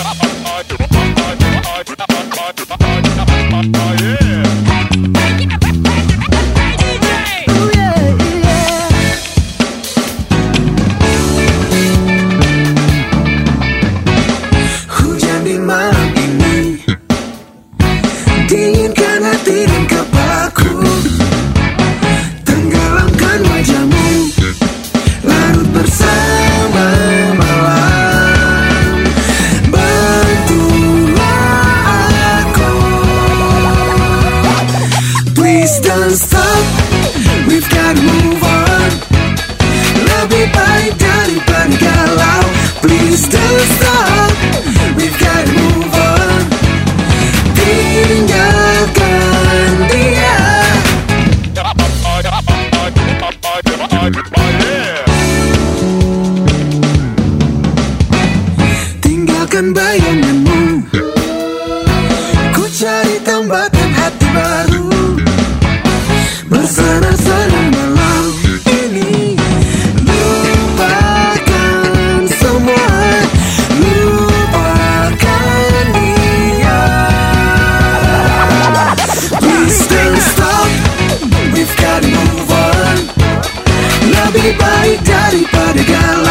Hujan di malam ini. Dingin karena dan kepala akan move on. Lebih baik dari penggalau Please don't stop. We've got to move on. Tinggalkan dia. Tinggalkan bayangan. daddy daddy got a lot